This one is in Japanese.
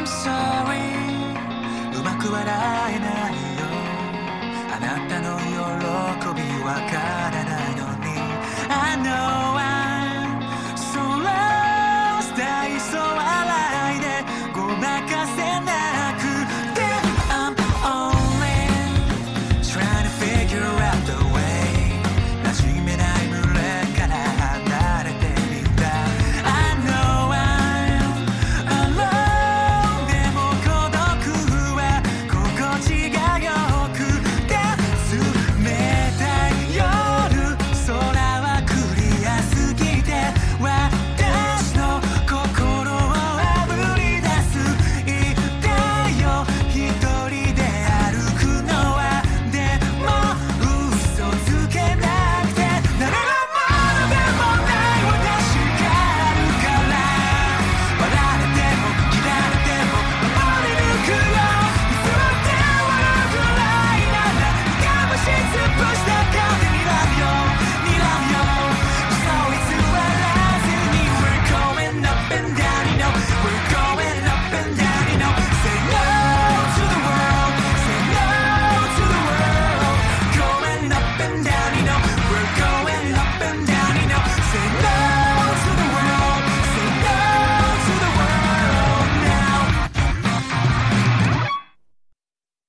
I'm sorry. うまく笑えないよ。あなたの喜び。